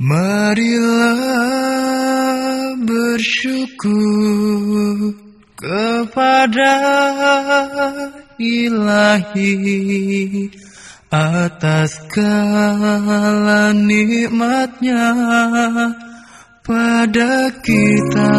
Marilah bersyukur kepada ilahi atas segala nikmatnya pada kita.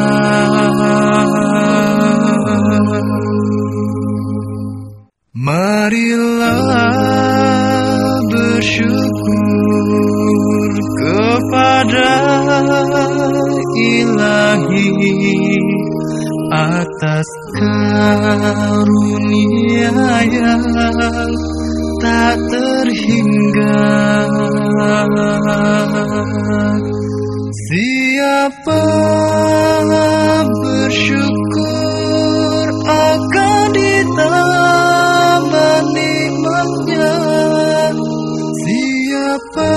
Ilahi atas karunia yang tak terhingga. Siapa bersyukur akan ditambah nikmatnya? Siapa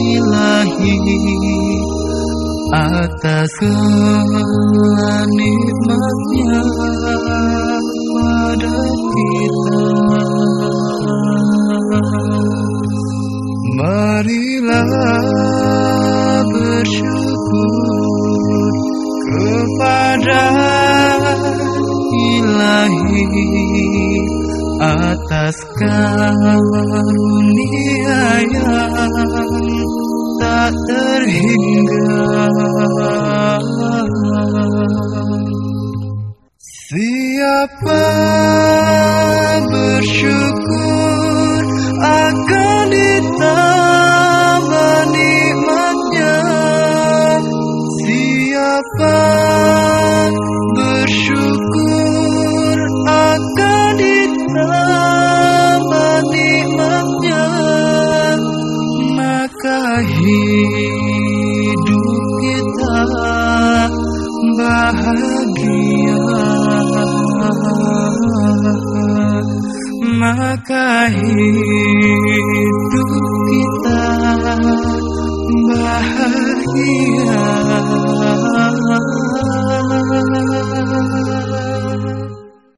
ilahi atas segala nikmatnya pada kita. Marilah bersyukur kepada ilahi atas karunia yang tak terhingga. Siapa bersyukur akan hidup kita bahagia. Maka hidup kita bahagia